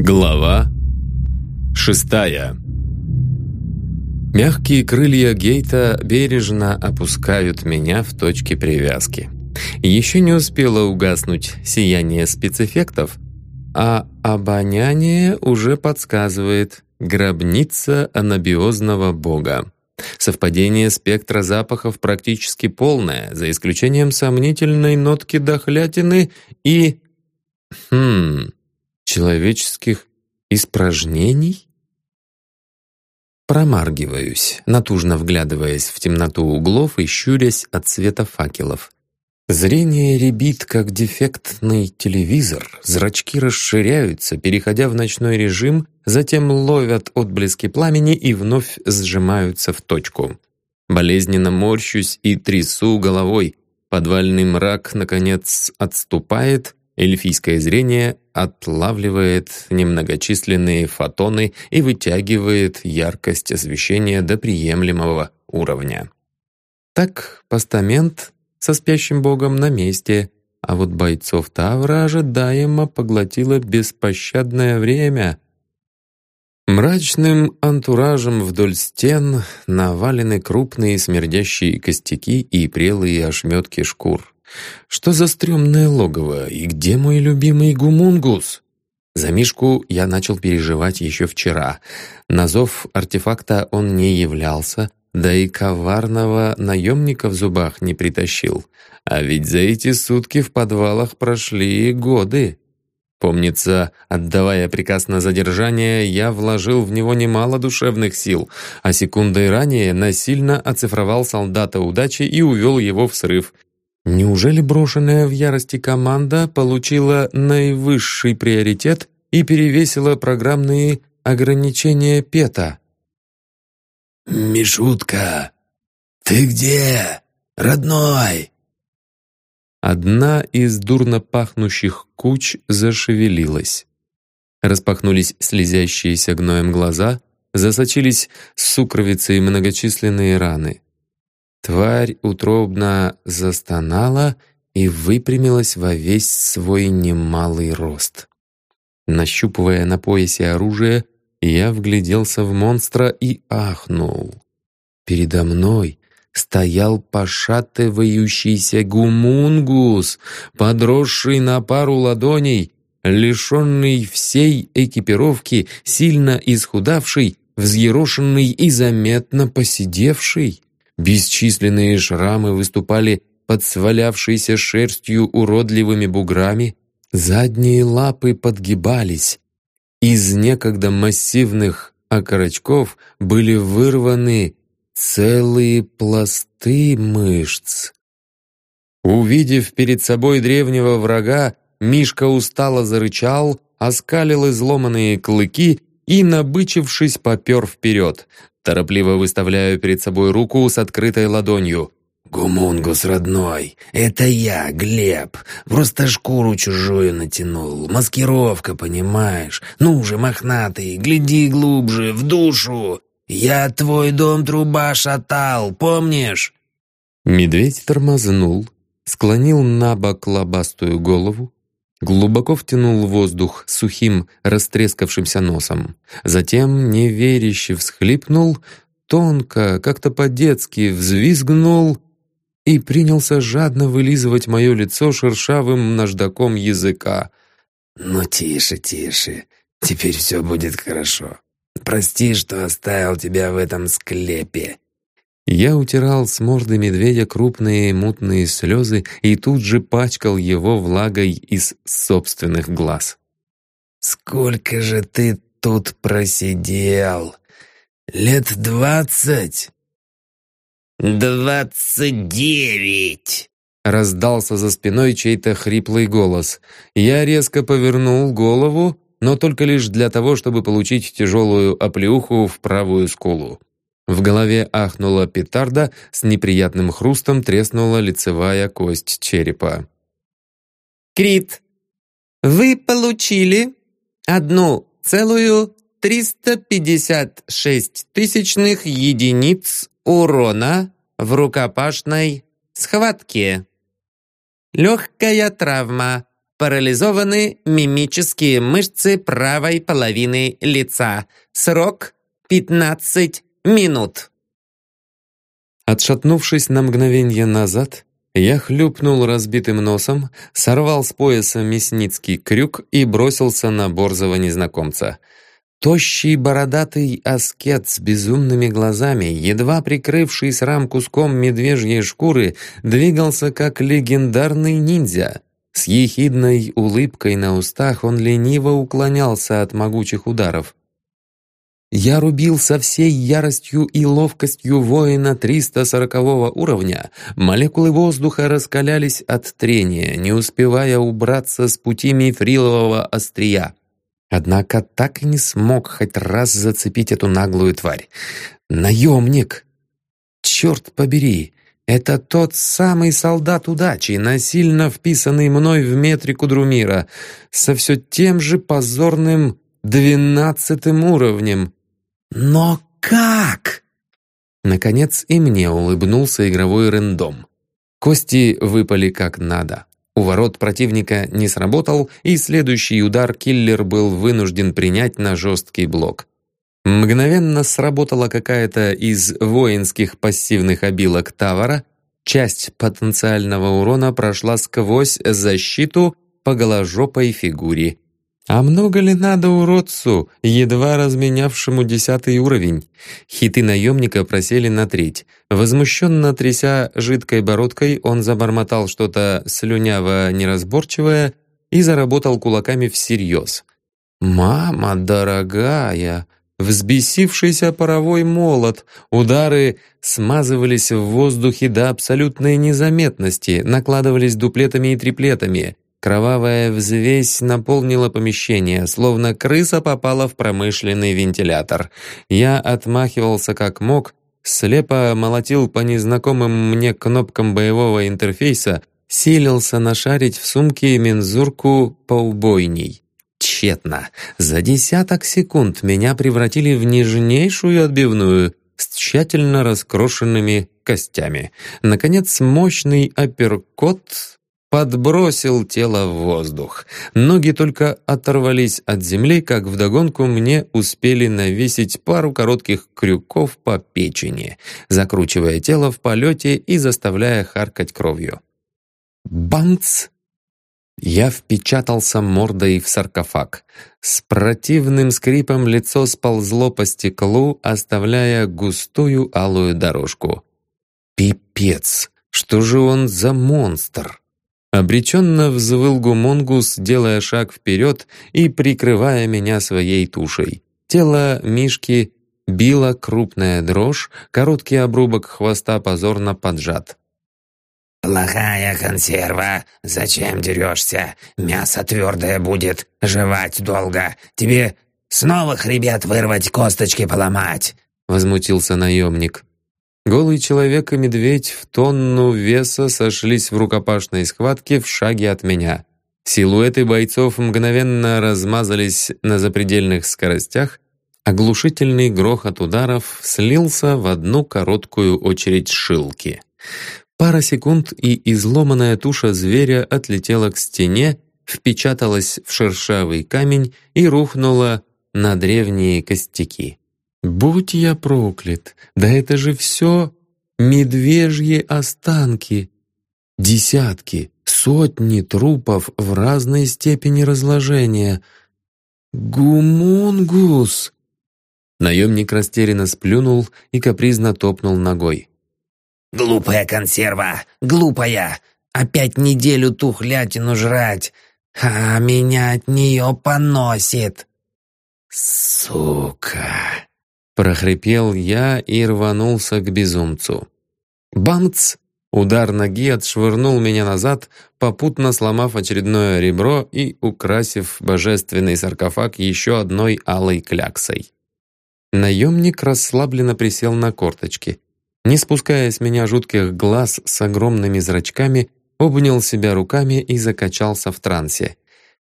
Глава шестая Мягкие крылья Гейта бережно опускают меня в точке привязки. Еще не успело угаснуть сияние спецэффектов, а обоняние уже подсказывает гробница анабиозного бога. Совпадение спектра запахов практически полное, за исключением сомнительной нотки дохлятины и... Хм... человеческих испражнений? Промаргиваюсь, натужно вглядываясь в темноту углов и щурясь от света факелов. Зрение ребит, как дефектный телевизор, зрачки расширяются, переходя в ночной режим, затем ловят отблески пламени и вновь сжимаются в точку. Болезненно морщусь и трясу головой. Подвальный мрак, наконец, отступает, эльфийское зрение отлавливает немногочисленные фотоны и вытягивает яркость освещения до приемлемого уровня. Так постамент со спящим богом на месте, а вот бойцов Тавра ожидаемо поглотило беспощадное время. Мрачным антуражем вдоль стен навалены крупные смердящие костяки и прелые ошметки шкур. Что за стрёмное логово, и где мой любимый гумунгус? За Мишку я начал переживать еще вчера. На зов артефакта он не являлся, да и коварного наемника в зубах не притащил. А ведь за эти сутки в подвалах прошли годы. Помнится, отдавая приказ на задержание, я вложил в него немало душевных сил, а секундой ранее насильно оцифровал солдата удачи и увел его в срыв. Неужели брошенная в ярости команда получила наивысший приоритет и перевесила программные ограничения ПЕТа? «Мишутка, ты где, родной?» Одна из дурно пахнущих куч зашевелилась. Распахнулись слезящиеся гноем глаза, засочились сукровицей многочисленные раны. Тварь утробно застонала и выпрямилась во весь свой немалый рост. Нащупывая на поясе оружие, я вгляделся в монстра и ахнул. Передо мной стоял пошатывающийся гумунгус, подросший на пару ладоней, лишенный всей экипировки, сильно исхудавший, взъерошенный и заметно посидевший. Бесчисленные шрамы выступали под свалявшейся шерстью уродливыми буграми, задние лапы подгибались, из некогда массивных окорочков были вырваны целые пласты мышц. Увидев перед собой древнего врага, Мишка устало зарычал, оскалил изломанные клыки и, набычившись, попер вперед. Торопливо выставляю перед собой руку с открытой ладонью. «Гумунгус, родной, это я, Глеб. Просто шкуру чужую натянул. Маскировка, понимаешь? Ну же, мохнатый, гляди глубже, в душу. Я твой дом труба шатал, помнишь?» Медведь тормознул, склонил на бок лобастую голову, глубоко втянул воздух сухим, растрескавшимся носом. Затем неверяще всхлипнул, тонко, как-то по-детски взвизгнул и принялся жадно вылизывать мое лицо шершавым наждаком языка. «Ну, тише, тише. Теперь все будет хорошо. Прости, что оставил тебя в этом склепе». Я утирал с морды медведя крупные мутные слезы и тут же пачкал его влагой из собственных глаз. «Сколько же ты тут просидел? Лет двадцать?» «Двадцать девять!» Раздался за спиной чей-то хриплый голос. Я резко повернул голову, но только лишь для того, чтобы получить тяжелую оплеуху в правую скулу. В голове ахнула петарда, с неприятным хрустом треснула лицевая кость черепа. «Крит, вы получили одну целую триста пятьдесят шесть тысячных единиц урона в рукопашной схватке. Легкая травма. Парализованы мимические мышцы правой половины лица. Срок 15 минут. Отшатнувшись на мгновение назад, я хлюпнул разбитым носом, сорвал с пояса мясницкий крюк и бросился на борзого незнакомца. Тощий бородатый аскет с безумными глазами, едва прикрывший срам куском медвежьей шкуры, двигался как легендарный ниндзя. С ехидной улыбкой на устах он лениво уклонялся от могучих ударов. Я рубил со всей яростью и ловкостью воина 340 уровня. Молекулы воздуха раскалялись от трения, не успевая убраться с пути мифрилового острия. Однако так и не смог хоть раз зацепить эту наглую тварь. Наемник! Черт побери! Это тот самый солдат удачи, насильно вписанный мной в метрику Друмира, со все тем же позорным двенадцатым уровнем. Но как? Наконец и мне улыбнулся игровой рендом. Кости выпали как надо. У ворот противника не сработал, и следующий удар киллер был вынужден принять на жесткий блок. Мгновенно сработала какая-то из воинских пассивных обилок Тавара, часть потенциального урона прошла сквозь защиту по голожопой фигуре. А много ли надо уродцу, едва разменявшему десятый уровень? Хиты наемника просели на треть. Возмущенно тряся жидкой бородкой, он забормотал что-то слюняво-неразборчивое и заработал кулаками всерьез. «Мама дорогая!» Взбесившийся паровой молот, удары смазывались в воздухе до абсолютной незаметности, накладывались дуплетами и триплетами. Кровавая взвесь наполнила помещение, словно крыса попала в промышленный вентилятор. Я отмахивался как мог, слепо молотил по незнакомым мне кнопкам боевого интерфейса, силился нашарить в сумке мензурку поубойней. Тщетно. За десяток секунд меня превратили в нежнейшую отбивную с тщательно раскрошенными костями. Наконец, мощный апперкот подбросил тело в воздух. Ноги только оторвались от земли, как вдогонку мне успели навесить пару коротких крюков по печени, закручивая тело в полете и заставляя харкать кровью. Бамц! Я впечатался мордой в саркофаг. С противным скрипом лицо сползло по стеклу, оставляя густую алую дорожку. Пипец! Что же он за монстр? Обреченно взвыл гумонгус, делая шаг вперед и прикрывая меня своей тушей. Тело Мишки била крупная дрожь, короткий обрубок хвоста позорно поджат. «Плохая консерва. Зачем дерешься? Мясо твердое будет, жевать долго. Тебе снова хребет вырвать, косточки поломать!» Возмутился наемник. Голый человек и медведь в тонну веса сошлись в рукопашной схватке в шаге от меня. Силуэты бойцов мгновенно размазались на запредельных скоростях, оглушительный грохот ударов слился в одну короткую очередь шилки. Пара секунд, и изломанная туша зверя отлетела к стене, впечаталась в шершавый камень и рухнула на древние костяки. Будь я проклят, да это же все медвежьи останки. Десятки, сотни трупов в разной степени разложения. Гумунгус! Наемник растерянно сплюнул и капризно топнул ногой. «Глупая консерва! Глупая! Опять неделю тухлятину жрать, а меня от нее поносит!» «Сука!» Прохрипел я и рванулся к безумцу. Бамц! Удар ноги отшвырнул меня назад, попутно сломав очередное ребро и украсив божественный саркофаг еще одной алой кляксой. Наемник расслабленно присел на корточки. Не спуская с меня жутких глаз с огромными зрачками, обнял себя руками и закачался в трансе.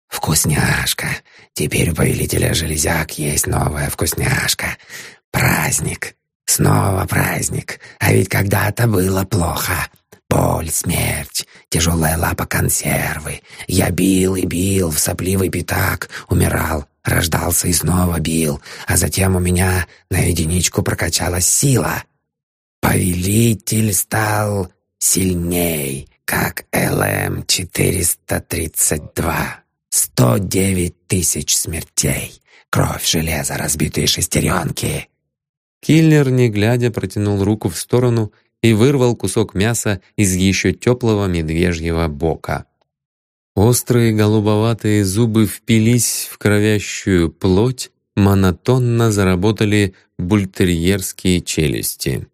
«Вкусняшка! Теперь у повелителя железяк есть новая вкусняшка. Праздник! Снова праздник! А ведь когда-то было плохо. Боль, смерть, тяжелая лапа консервы. Я бил и бил в сопливый пятак, умирал, рождался и снова бил, а затем у меня на единичку прокачалась сила. Повелитель стал сильней, как ЛМ-432. 109 тысяч смертей. Кровь, железо, разбитые шестеренки. Киллер, не глядя, протянул руку в сторону и вырвал кусок мяса из еще теплого медвежьего бока. Острые голубоватые зубы впились в кровящую плоть, монотонно заработали бультерьерские челюсти.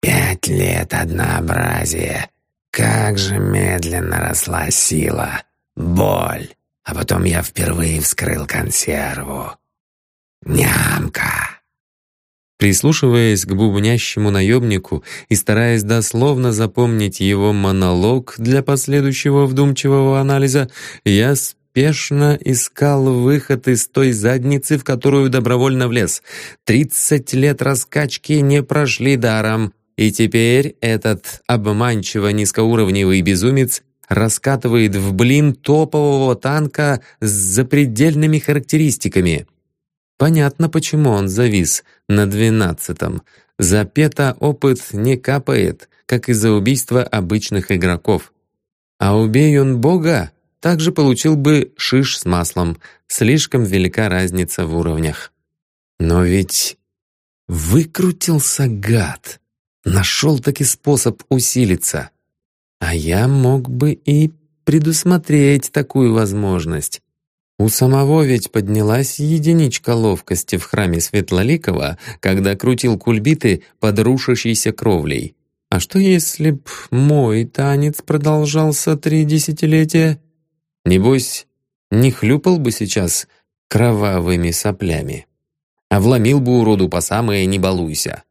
«Пять лет однообразия. Как же медленно росла сила, боль, а потом я впервые вскрыл консерву. Нямка!» Прислушиваясь к бубнящему наемнику и стараясь дословно запомнить его монолог для последующего вдумчивого анализа, я спешно искал выход из той задницы, в которую добровольно влез. Тридцать лет раскачки не прошли даром, и теперь этот обманчиво низкоуровневый безумец раскатывает в блин топового танка с запредельными характеристиками. Понятно, почему он завис на двенадцатом. За пета опыт не капает, как и за убийство обычных игроков. А убей он бога, также получил бы шиш с маслом. Слишком велика разница в уровнях. Но ведь выкрутился гад. Нашел таки способ усилиться. А я мог бы и предусмотреть такую возможность. У самого ведь поднялась единичка ловкости в храме Светлоликова, когда крутил кульбиты под рушащейся кровлей. А что если б мой танец продолжался три десятилетия? Небось, не хлюпал бы сейчас кровавыми соплями, а вломил бы уроду по самое «не балуйся».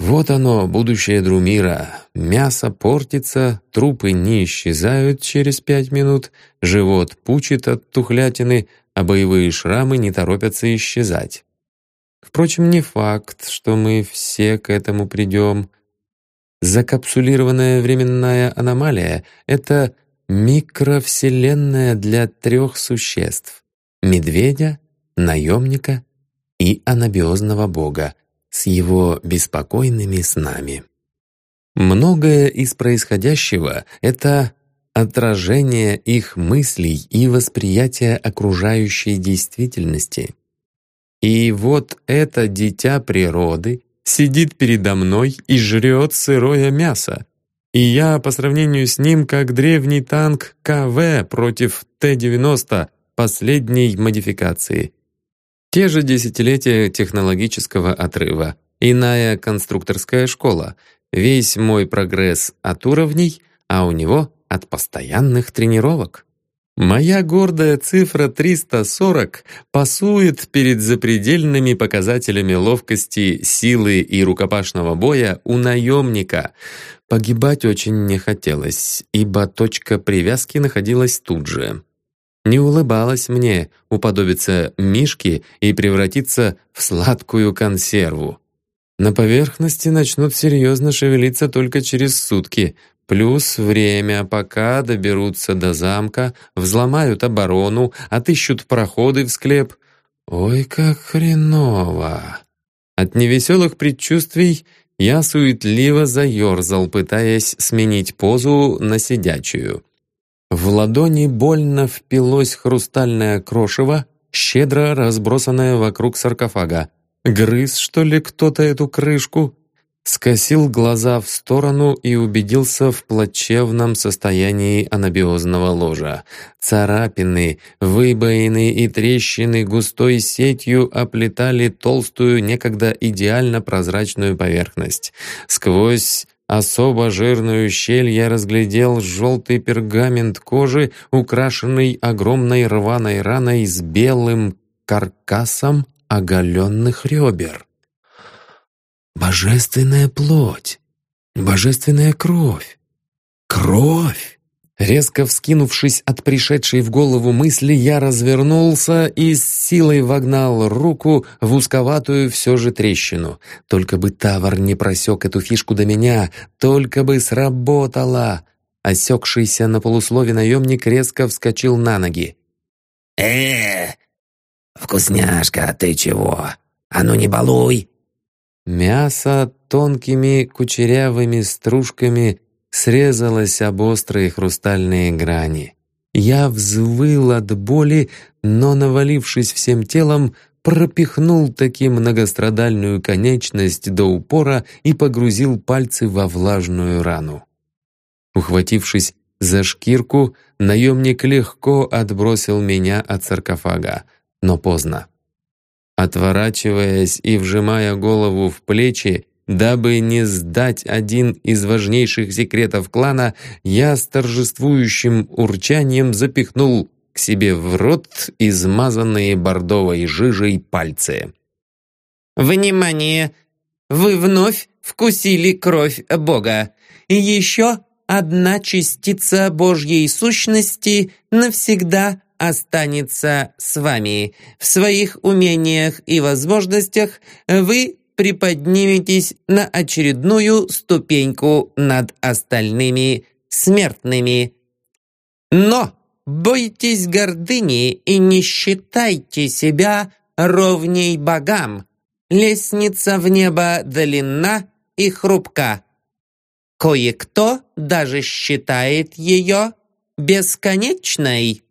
Вот оно, будущее Друмира. Мясо портится, трупы не исчезают через пять минут, живот пучит от тухлятины, а боевые шрамы не торопятся исчезать. Впрочем, не факт, что мы все к этому придем. Закапсулированная временная аномалия — это микровселенная для трех существ — медведя, наемника и анабиозного бога, с его беспокойными снами. Многое из происходящего — это отражение их мыслей и восприятия окружающей действительности. И вот это дитя природы сидит передо мной и жрет сырое мясо. И я по сравнению с ним как древний танк КВ против Т-90 последней модификации — те же десятилетия технологического отрыва, иная конструкторская школа, весь мой прогресс от уровней, а у него от постоянных тренировок. Моя гордая цифра 340 пасует перед запредельными показателями ловкости, силы и рукопашного боя у наемника. Погибать очень не хотелось, ибо точка привязки находилась тут же. Не улыбалось мне уподобиться мишке и превратиться в сладкую консерву. На поверхности начнут серьезно шевелиться только через сутки, плюс время, пока доберутся до замка, взломают оборону, отыщут проходы в склеп. Ой, как хреново! От невеселых предчувствий я суетливо заерзал, пытаясь сменить позу на сидячую. В ладони больно впилось хрустальное крошево, щедро разбросанное вокруг саркофага. Грыз, что ли, кто-то эту крышку? Скосил глаза в сторону и убедился в плачевном состоянии анабиозного ложа. Царапины, выбоины и трещины густой сетью оплетали толстую, некогда идеально прозрачную поверхность. Сквозь Особо жирную щель я разглядел желтый пергамент кожи, украшенный огромной рваной раной с белым каркасом оголенных ребер. Божественная плоть, божественная кровь. Кровь! Резко вскинувшись от пришедшей в голову мысли, я развернулся и с силой вогнал руку в узковатую все же трещину. Только бы Тавр не просек эту фишку до меня, только бы сработало. Осекшийся на полуслове наемник резко вскочил на ноги. э вкусняшка, ты чего? А ну не балуй!» Мясо тонкими кучерявыми стружками срезалось об острые хрустальные грани. Я взвыл от боли, но, навалившись всем телом, пропихнул таки многострадальную конечность до упора и погрузил пальцы во влажную рану. Ухватившись за шкирку, наемник легко отбросил меня от саркофага, но поздно. Отворачиваясь и вжимая голову в плечи, Дабы не сдать один из важнейших секретов клана, я с торжествующим урчанием запихнул к себе в рот измазанные бордовой жижей пальцы. «Внимание! Вы вновь вкусили кровь Бога. И еще одна частица Божьей сущности навсегда останется с вами. В своих умениях и возможностях вы приподниметесь на очередную ступеньку над остальными смертными. Но бойтесь гордыни и не считайте себя ровней богам. Лестница в небо длинна и хрупка. Кое-кто даже считает ее бесконечной.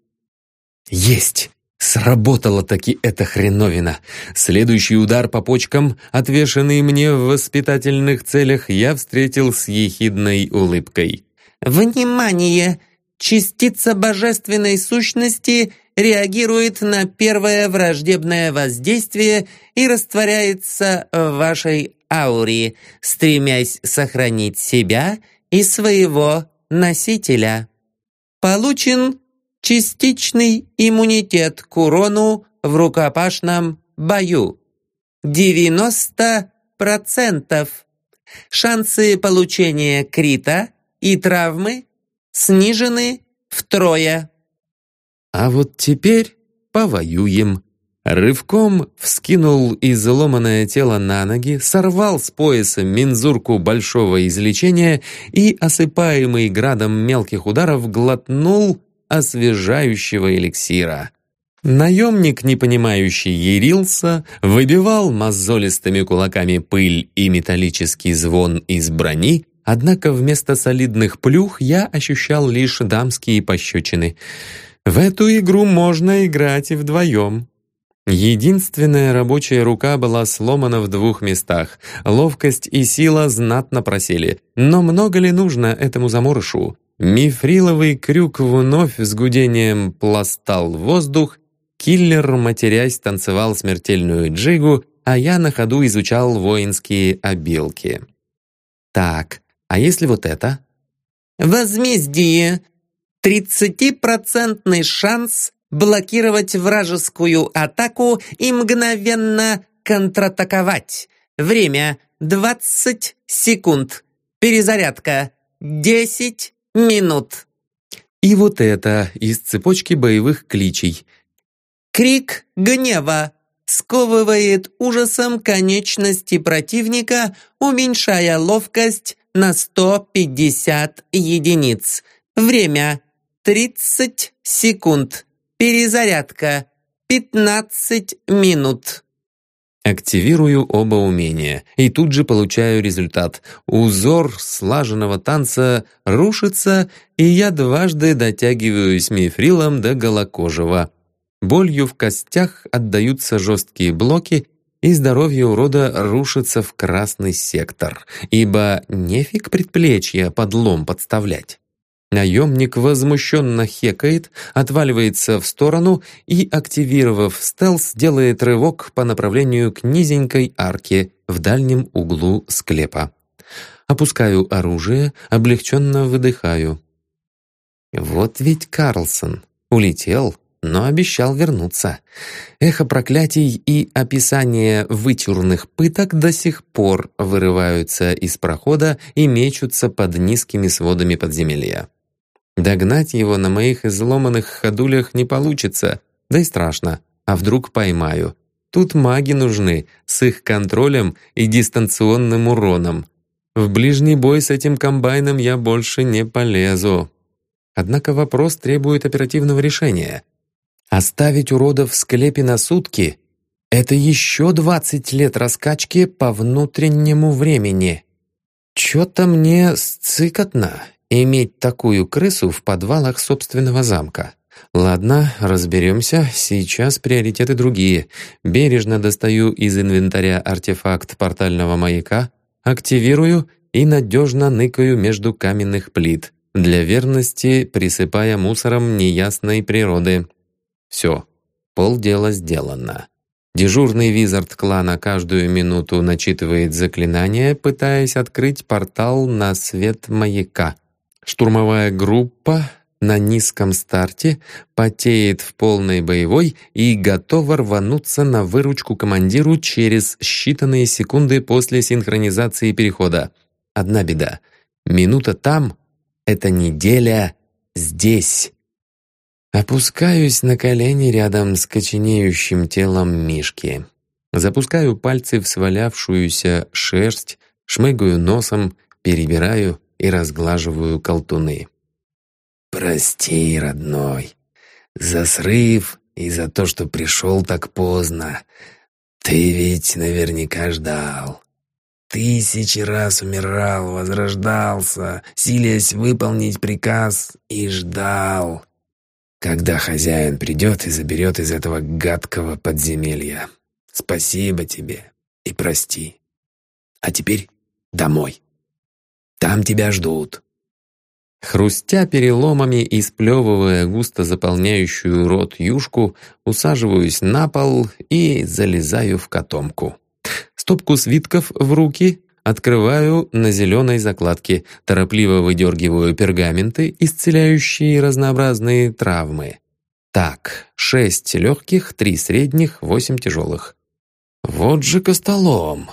«Есть!» Сработала таки эта хреновина. Следующий удар по почкам, отвешенный мне в воспитательных целях, я встретил с ехидной улыбкой. «Внимание! Частица божественной сущности реагирует на первое враждебное воздействие и растворяется в вашей ауре, стремясь сохранить себя и своего носителя. Получен частичный иммунитет к урону в рукопашном бою. 90%. Шансы получения крита и травмы снижены втрое. А вот теперь повоюем. Рывком вскинул изломанное тело на ноги, сорвал с пояса мензурку большого излечения и, осыпаемый градом мелких ударов, глотнул освежающего эликсира. Наемник, непонимающий, ярился, выбивал мозолистыми кулаками пыль и металлический звон из брони, однако вместо солидных плюх я ощущал лишь дамские пощечины. В эту игру можно играть и вдвоем. Единственная рабочая рука была сломана в двух местах. Ловкость и сила знатно просели. Но много ли нужно этому заморышу? Мифриловый крюк вновь с гудением пластал воздух, киллер, матерясь, танцевал смертельную джигу, а я на ходу изучал воинские обилки. Так, а если вот это? Возмездие. Тридцатипроцентный шанс блокировать вражескую атаку и мгновенно контратаковать. Время 20 секунд. Перезарядка 10 минут. И вот это из цепочки боевых кличей. Крик гнева сковывает ужасом конечности противника, уменьшая ловкость на 150 единиц. Время 30 секунд. Перезарядка 15 минут. Активирую оба умения, и тут же получаю результат. Узор слаженного танца рушится, и я дважды дотягиваюсь мифрилом до голокожего. Болью в костях отдаются жесткие блоки, и здоровье урода рушится в красный сектор, ибо нефиг предплечья под лом подставлять. Наемник возмущенно хекает, отваливается в сторону и, активировав стелс, делает рывок по направлению к низенькой арке в дальнем углу склепа. Опускаю оружие, облегченно выдыхаю. Вот ведь Карлсон улетел, но обещал вернуться. Эхо проклятий и описание вытюрных пыток до сих пор вырываются из прохода и мечутся под низкими сводами подземелья. Догнать его на моих изломанных ходулях не получится, да и страшно. А вдруг поймаю? Тут маги нужны, с их контролем и дистанционным уроном. В ближний бой с этим комбайном я больше не полезу. Однако вопрос требует оперативного решения. Оставить уродов в склепе на сутки — это еще 20 лет раскачки по внутреннему времени. Чё-то мне сцикотно иметь такую крысу в подвалах собственного замка. Ладно, разберемся. Сейчас приоритеты другие. Бережно достаю из инвентаря артефакт портального маяка, активирую и надежно ныкаю между каменных плит, для верности присыпая мусором неясной природы. Все, полдела сделано. Дежурный визард клана каждую минуту начитывает заклинание, пытаясь открыть портал на свет маяка. Штурмовая группа на низком старте, потеет в полной боевой и готова рвануться на выручку командиру через считанные секунды после синхронизации перехода. Одна беда. Минута там — это неделя здесь. Опускаюсь на колени рядом с коченеющим телом Мишки. Запускаю пальцы в свалявшуюся шерсть, шмыгаю носом, перебираю и разглаживаю колтуны. «Прости, родной, за срыв и за то, что пришел так поздно. Ты ведь наверняка ждал. Тысячи раз умирал, возрождался, силясь выполнить приказ, и ждал, когда хозяин придет и заберет из этого гадкого подземелья. Спасибо тебе и прости. А теперь домой. Там тебя ждут». Хрустя переломами и сплевывая густо заполняющую рот юшку, усаживаюсь на пол и залезаю в котомку. Стопку свитков в руки открываю на зеленой закладке, торопливо выдергиваю пергаменты, исцеляющие разнообразные травмы. Так, шесть легких, три средних, восемь тяжелых. Вот же костолом.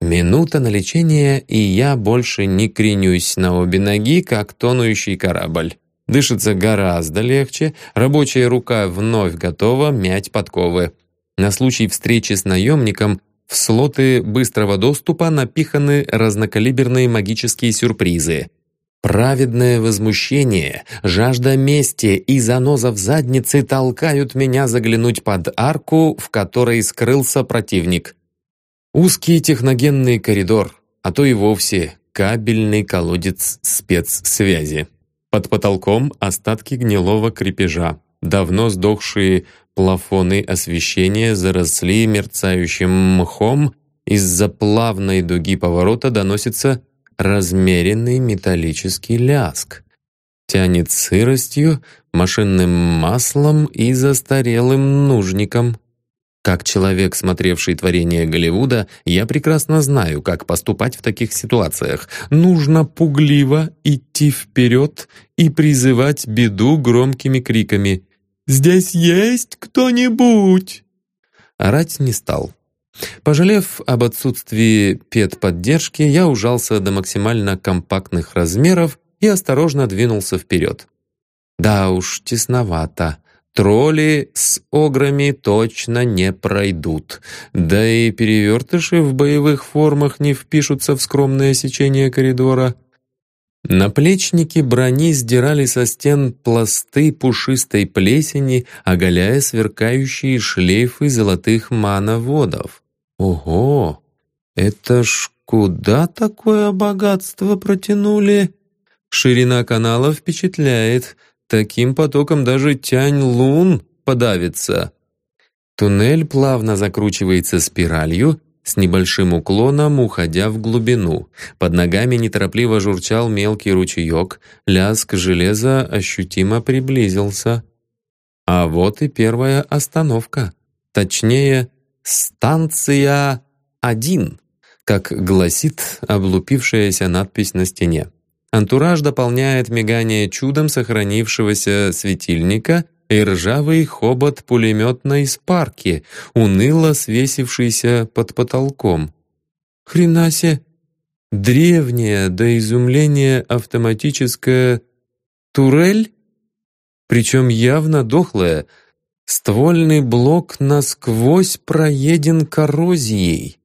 Минута на лечение, и я больше не кренюсь на обе ноги, как тонущий корабль. Дышится гораздо легче, рабочая рука вновь готова мять подковы. На случай встречи с наемником в слоты быстрого доступа напиханы разнокалиберные магические сюрпризы. Праведное возмущение, жажда мести и заноза в заднице толкают меня заглянуть под арку, в которой скрылся противник. Узкий техногенный коридор, а то и вовсе кабельный колодец спецсвязи. Под потолком остатки гнилого крепежа. Давно сдохшие плафоны освещения заросли мерцающим мхом, из-за плавной дуги поворота доносится размеренный металлический ляск. Тянет сыростью, машинным маслом и застарелым нужником. Как человек, смотревший творение Голливуда, я прекрасно знаю, как поступать в таких ситуациях. Нужно пугливо идти вперед и призывать беду громкими криками «Здесь есть кто-нибудь?» Орать не стал. Пожалев об отсутствии педподдержки, я ужался до максимально компактных размеров и осторожно двинулся вперед. Да уж, тесновато. Тролли с ограми точно не пройдут. Да и перевертыши в боевых формах не впишутся в скромное сечение коридора. Наплечники брони сдирали со стен пласты пушистой плесени, оголяя сверкающие шлейфы золотых мановодов. Ого! Это ж куда такое богатство протянули? Ширина канала впечатляет — Таким потоком даже Тянь-Лун подавится. Туннель плавно закручивается спиралью, с небольшим уклоном уходя в глубину. Под ногами неторопливо журчал мелкий ручеек, лязг железа ощутимо приблизился. А вот и первая остановка. Точнее, станция 1, как гласит облупившаяся надпись на стене. Антураж дополняет мигание чудом сохранившегося светильника и ржавый хобот пулеметной спарки, уныло свесившийся под потолком. Хренасе! Древняя до изумления автоматическая Турель? Причем явно дохлая. Ствольный блок насквозь проеден коррозией.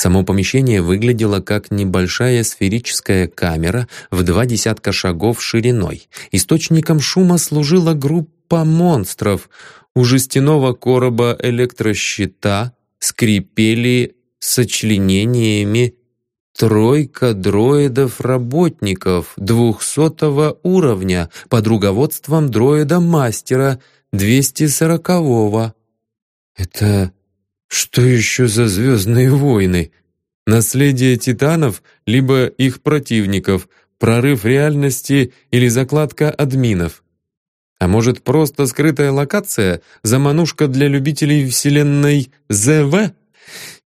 Само помещение выглядело как небольшая сферическая камера в два десятка шагов шириной. Источником шума служила группа монстров. У жестяного короба электрощита скрипели сочленениями тройка дроидов-работников двухсотого уровня под руководством дроида-мастера 240-го. Это что еще за звездные войны? Наследие титанов, либо их противников, прорыв реальности или закладка админов? А может, просто скрытая локация, заманушка для любителей вселенной ЗВ?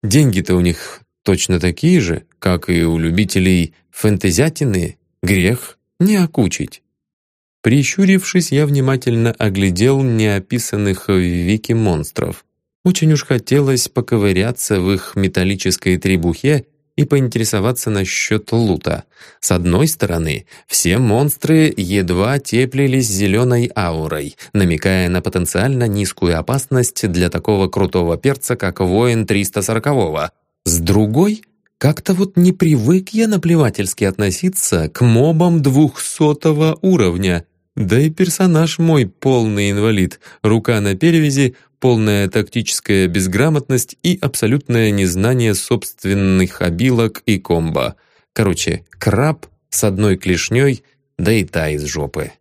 Деньги-то у них точно такие же, как и у любителей фэнтезятины, грех не окучить. Прищурившись, я внимательно оглядел неописанных в Вики монстров. Очень уж хотелось поковыряться в их металлической требухе и поинтересоваться насчет лута. С одной стороны, все монстры едва теплились зеленой аурой, намекая на потенциально низкую опасность для такого крутого перца, как воин 340-го. С другой, как-то вот не привык я наплевательски относиться к мобам 200 уровня. Да и персонаж мой полный инвалид, рука на перевязи, полная тактическая безграмотность и абсолютное незнание собственных обилок и комбо. Короче, краб с одной клешней, да и та из жопы.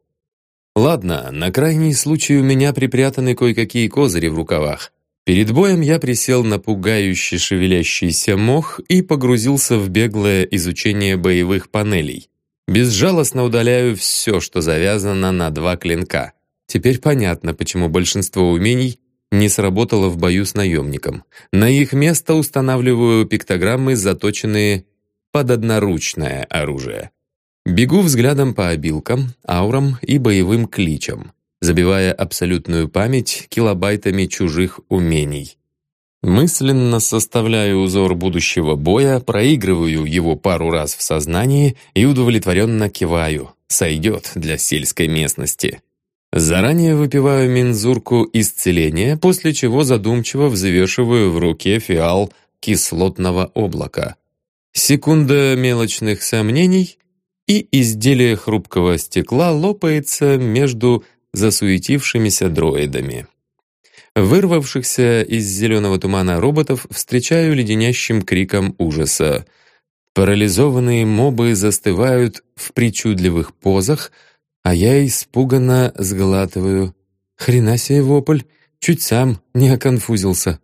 Ладно, на крайний случай у меня припрятаны кое-какие козыри в рукавах. Перед боем я присел на пугающе шевелящийся мох и погрузился в беглое изучение боевых панелей. Безжалостно удаляю все, что завязано на два клинка. Теперь понятно, почему большинство умений не сработало в бою с наемником. На их место устанавливаю пиктограммы, заточенные под одноручное оружие. Бегу взглядом по обилкам, аурам и боевым кличам, забивая абсолютную память килобайтами чужих умений. Мысленно составляю узор будущего боя, проигрываю его пару раз в сознании и удовлетворенно киваю. Сойдет для сельской местности. Заранее выпиваю мензурку исцеления, после чего задумчиво взвешиваю в руке фиал кислотного облака. Секунда мелочных сомнений, и изделие хрупкого стекла лопается между засуетившимися дроидами. Вырвавшихся из зеленого тумана роботов встречаю леденящим криком ужаса. Парализованные мобы застывают в причудливых позах, а я испуганно сглатываю. Хрена себе вопль, чуть сам не оконфузился.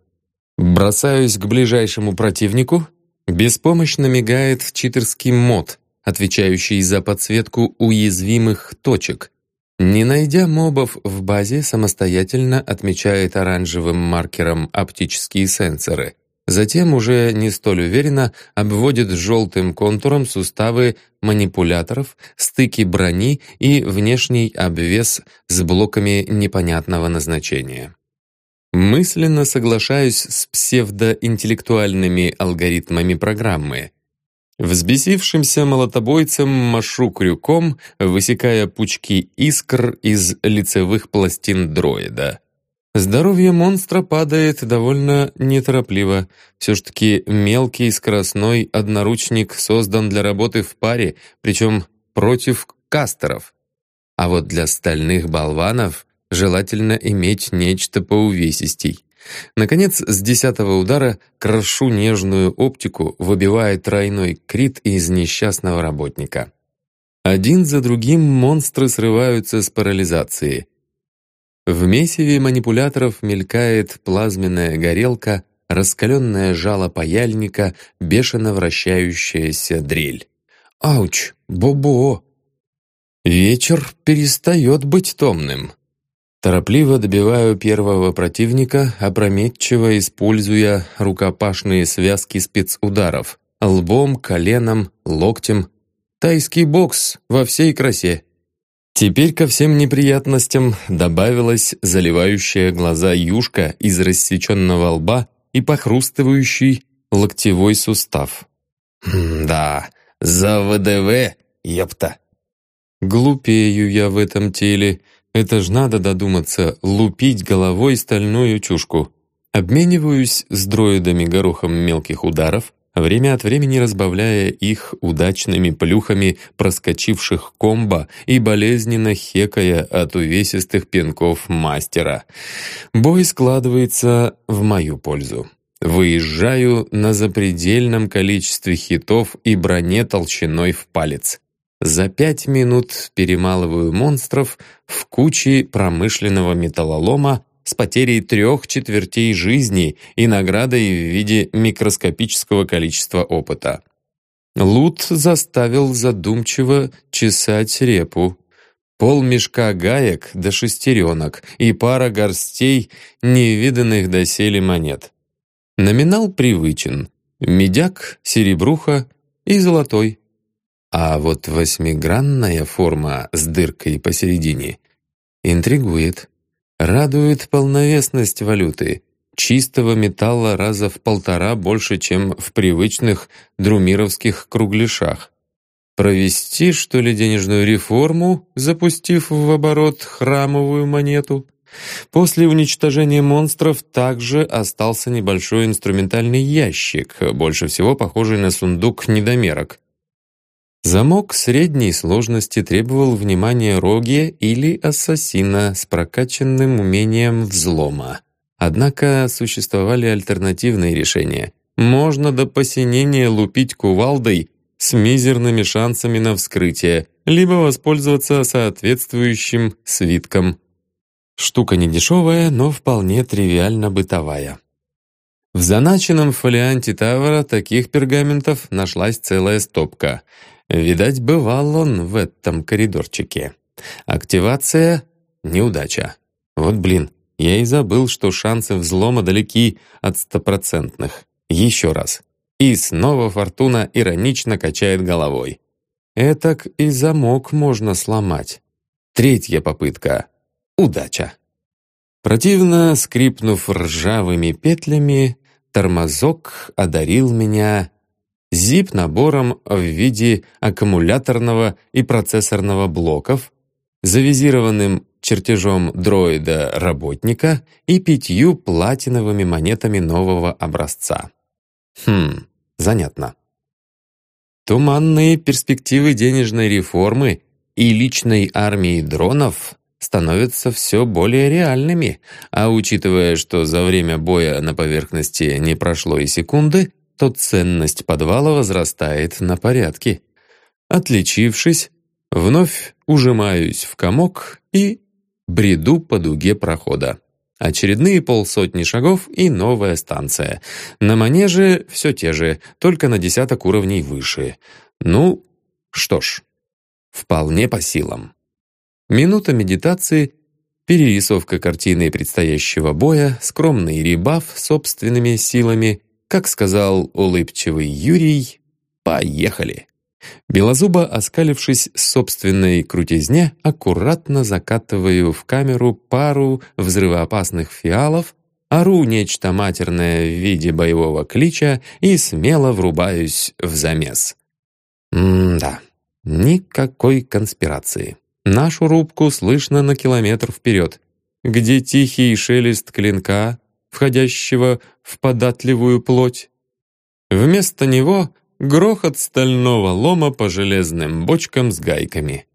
Бросаюсь к ближайшему противнику. Беспомощно мигает читерский мод, отвечающий за подсветку уязвимых точек. Не найдя мобов в базе, самостоятельно отмечает оранжевым маркером оптические сенсоры. Затем уже не столь уверенно обводит желтым контуром суставы манипуляторов, стыки брони и внешний обвес с блоками непонятного назначения. Мысленно соглашаюсь с псевдоинтеллектуальными алгоритмами программы. Взбесившимся молотобойцем машу крюком, высекая пучки искр из лицевых пластин дроида. Здоровье монстра падает довольно неторопливо. Все ж таки мелкий скоростной одноручник создан для работы в паре, причем против кастеров. А вот для стальных болванов желательно иметь нечто поувесистей. Наконец, с десятого удара крошу нежную оптику, выбивая тройной крит из несчастного работника. Один за другим монстры срываются с парализации. В месиве манипуляторов мелькает плазменная горелка, раскаленное жало паяльника, бешено вращающаяся дрель. Ауч! Бобо! Вечер перестает быть томным. Торопливо добиваю первого противника, опрометчиво используя рукопашные связки спецударов. Лбом, коленом, локтем. Тайский бокс во всей красе. Теперь ко всем неприятностям добавилась заливающая глаза юшка из рассеченного лба и похрустывающий локтевой сустав. да, за ВДВ, епта. Глупею я в этом теле. Это ж надо додуматься, лупить головой стальную чушку. Обмениваюсь с дроидами горохом мелких ударов, время от времени разбавляя их удачными плюхами проскочивших комбо и болезненно хекая от увесистых пинков мастера. Бой складывается в мою пользу. Выезжаю на запредельном количестве хитов и броне толщиной в палец. За пять минут перемалываю монстров в куче промышленного металлолома с потерей трех четвертей жизни и наградой в виде микроскопического количества опыта. Лут заставил задумчиво чесать репу. Пол мешка гаек до шестеренок и пара горстей невиданных доселе монет. Номинал привычен. Медяк, серебруха и золотой. А вот восьмигранная форма с дыркой посередине интригует. Радует полновесность валюты. Чистого металла раза в полтора больше, чем в привычных друмировских кругляшах. Провести, что ли, денежную реформу, запустив в оборот храмовую монету? После уничтожения монстров также остался небольшой инструментальный ящик, больше всего похожий на сундук недомерок. Замок средней сложности требовал внимания роги или ассасина с прокачанным умением взлома. Однако существовали альтернативные решения. Можно до посинения лупить кувалдой с мизерными шансами на вскрытие, либо воспользоваться соответствующим свитком. Штука не дешевая, но вполне тривиально бытовая. В заначенном фолианте Тавара таких пергаментов нашлась целая стопка — Видать, бывал он в этом коридорчике. Активация — неудача. Вот блин, я и забыл, что шансы взлома далеки от стопроцентных. Еще раз. И снова Фортуна иронично качает головой. Этак и замок можно сломать. Третья попытка. Удача. Противно скрипнув ржавыми петлями, тормозок одарил меня zip-набором в виде аккумуляторного и процессорного блоков, завизированным чертежом дроида-работника и пятью платиновыми монетами нового образца. Хм, занятно. Туманные перспективы денежной реформы и личной армии дронов становятся все более реальными, а учитывая, что за время боя на поверхности не прошло и секунды, то ценность подвала возрастает на порядки. Отличившись, вновь ужимаюсь в комок и бреду по дуге прохода. Очередные полсотни шагов и новая станция. На манеже все те же, только на десяток уровней выше. Ну, что ж, вполне по силам. Минута медитации, перерисовка картины предстоящего боя, скромный ребаф собственными силами как сказал улыбчивый Юрий, «Поехали!» Белозуба, оскалившись собственной крутизне, аккуратно закатываю в камеру пару взрывоопасных фиалов, ору нечто матерное в виде боевого клича и смело врубаюсь в замес. М-да, никакой конспирации. Нашу рубку слышно на километр вперед, где тихий шелест клинка, входящего в податливую плоть. Вместо него грохот стального лома по железным бочкам с гайками.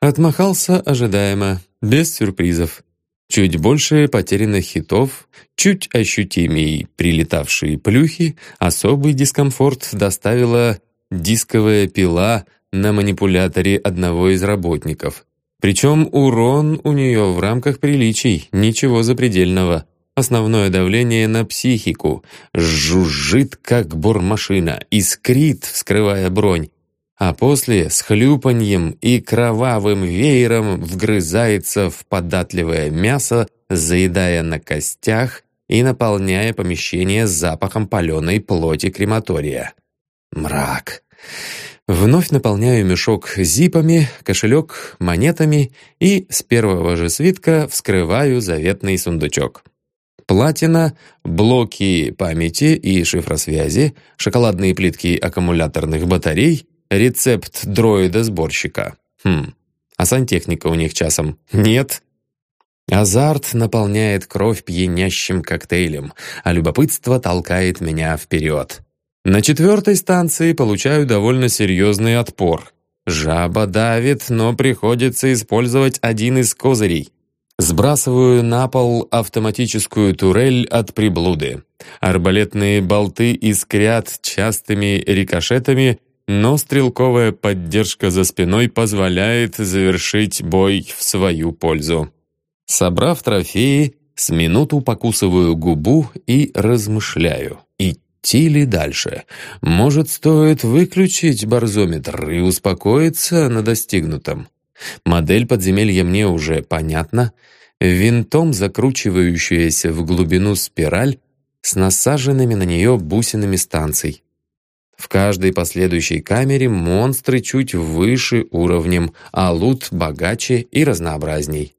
Отмахался ожидаемо, без сюрпризов. Чуть больше потерянных хитов, чуть ощутимей прилетавшие плюхи, особый дискомфорт доставила дисковая пила на манипуляторе одного из работников. Причем урон у нее в рамках приличий, ничего запредельного. Основное давление на психику. Жужжит, как бормашина, искрит, вскрывая бронь. А после с хлюпаньем и кровавым веером вгрызается в податливое мясо, заедая на костях и наполняя помещение запахом паленой плоти крематория. Мрак. Вновь наполняю мешок зипами, кошелек монетами и с первого же свитка вскрываю заветный сундучок платина, блоки памяти и шифросвязи, шоколадные плитки аккумуляторных батарей, рецепт дроида-сборщика. Хм, А сантехника у них часом нет. Азарт наполняет кровь пьянящим коктейлем, а любопытство толкает меня вперед. На четвертой станции получаю довольно серьезный отпор. Жаба давит, но приходится использовать один из козырей. Сбрасываю на пол автоматическую турель от приблуды. Арбалетные болты искрят частыми рикошетами, но стрелковая поддержка за спиной позволяет завершить бой в свою пользу. Собрав трофеи, с минуту покусываю губу и размышляю. Идти ли дальше? Может, стоит выключить барзометр и успокоиться на достигнутом? Модель подземелья мне уже понятна. Винтом закручивающаяся в глубину спираль с насаженными на нее бусинами станций. В каждой последующей камере монстры чуть выше уровнем, а лут богаче и разнообразней.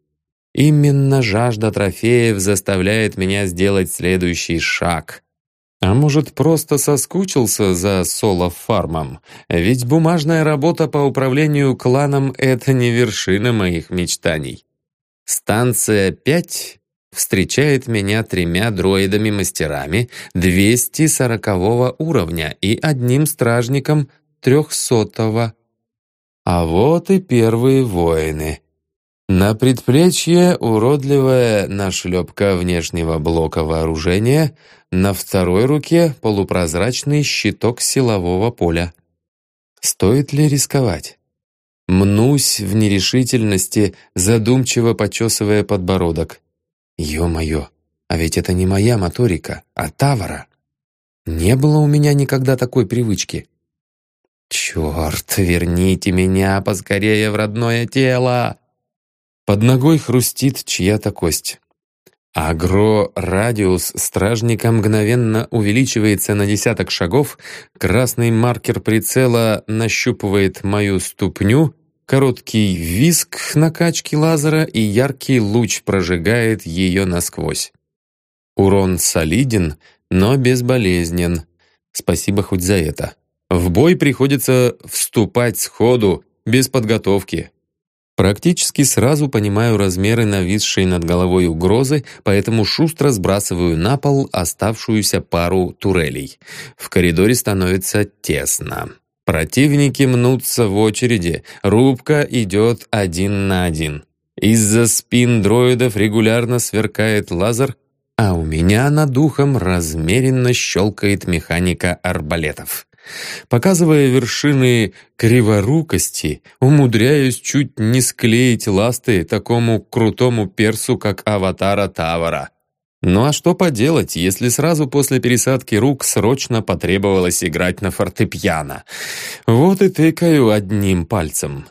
Именно жажда трофеев заставляет меня сделать следующий шаг. А может, просто соскучился за соло-фармом? Ведь бумажная работа по управлению кланом — это не вершина моих мечтаний. Станция 5 встречает меня тремя дроидами-мастерами 240 уровня и одним стражником 300 -го. А вот и первые воины — на предплечье уродливая нашлепка внешнего блока вооружения, на второй руке полупрозрачный щиток силового поля. Стоит ли рисковать? Мнусь в нерешительности, задумчиво почесывая подбородок. Ё-моё, а ведь это не моя моторика, а Тавара. Не было у меня никогда такой привычки. Чёрт, верните меня поскорее в родное тело! Под ногой хрустит чья-то кость. Агро-радиус стражника мгновенно увеличивается на десяток шагов, красный маркер прицела нащупывает мою ступню, короткий виск накачки лазера и яркий луч прожигает ее насквозь. Урон солиден, но безболезнен. Спасибо хоть за это. В бой приходится вступать сходу, без подготовки. Практически сразу понимаю размеры нависшей над головой угрозы, поэтому шустро сбрасываю на пол оставшуюся пару турелей. В коридоре становится тесно. Противники мнутся в очереди, рубка идет один на один. Из-за спин дроидов регулярно сверкает лазер, а у меня над духом размеренно щелкает механика арбалетов. Показывая вершины криворукости, умудряюсь чуть не склеить ласты такому крутому персу, как аватара Тавара. Ну а что поделать, если сразу после пересадки рук срочно потребовалось играть на фортепиано? Вот и тыкаю одним пальцем.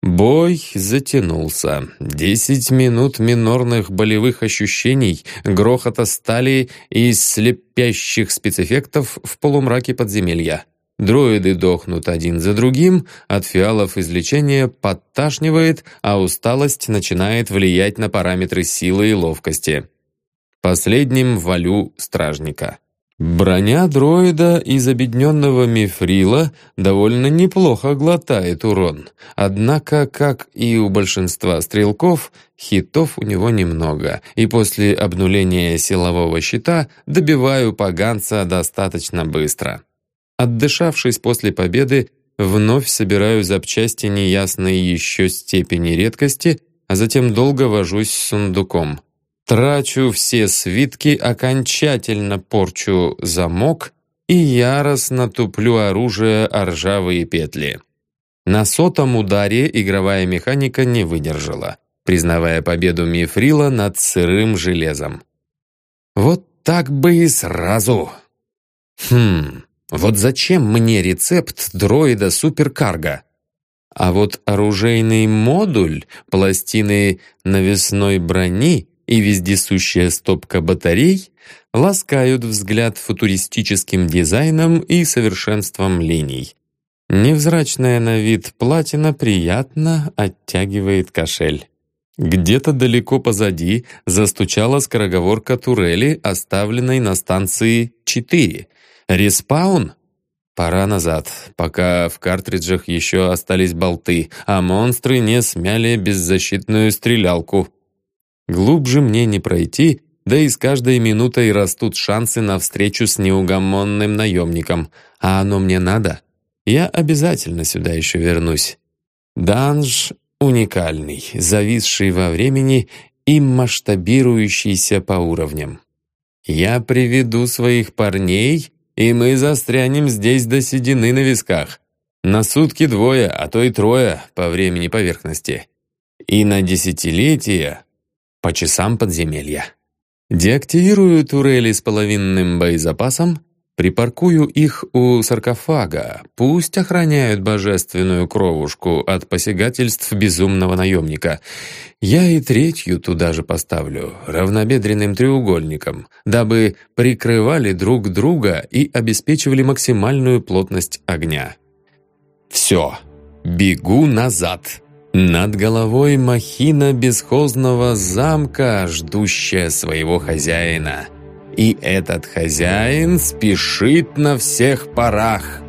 Бой затянулся. Десять минут минорных болевых ощущений, грохота стали и слепящих спецэффектов в полумраке подземелья. Дроиды дохнут один за другим, от фиалов излечения подташнивает, а усталость начинает влиять на параметры силы и ловкости. Последним валю стражника. Броня дроида из обедненного мифрила довольно неплохо глотает урон, однако, как и у большинства стрелков, хитов у него немного, и после обнуления силового щита добиваю поганца достаточно быстро. Отдышавшись после победы, вновь собираю запчасти неясной еще степени редкости, а затем долго вожусь с сундуком. Трачу все свитки, окончательно порчу замок и яростно туплю оружие о ржавые петли. На сотом ударе игровая механика не выдержала, признавая победу Мифрила над сырым железом. Вот так бы и сразу. Хм, вот зачем мне рецепт дроида суперкарго? А вот оружейный модуль, пластины навесной брони и вездесущая стопка батарей ласкают взгляд футуристическим дизайном и совершенством линий. Невзрачная на вид платина приятно оттягивает кошель. Где-то далеко позади застучала скороговорка турели, оставленной на станции 4, Респаун? Пора назад, пока в картриджах еще остались болты, а монстры не смяли беззащитную стрелялку. Глубже мне не пройти, да и с каждой минутой растут шансы на встречу с неугомонным наемником. А оно мне надо? Я обязательно сюда еще вернусь. Данж уникальный, зависший во времени и масштабирующийся по уровням. Я приведу своих парней, и мы застрянем здесь до седины на висках. На сутки двое, а то и трое по времени поверхности. И на десятилетия по часам подземелья. Деактивирую турели с половинным боезапасом, припаркую их у саркофага, пусть охраняют божественную кровушку от посягательств безумного наемника. Я и третью туда же поставлю, равнобедренным треугольником, дабы прикрывали друг друга и обеспечивали максимальную плотность огня. Все, бегу назад. Над головой махина бесхозного замка, ждущая своего хозяина. И этот хозяин спешит на всех парах.